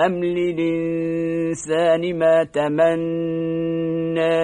أم للإنسان ما تمنى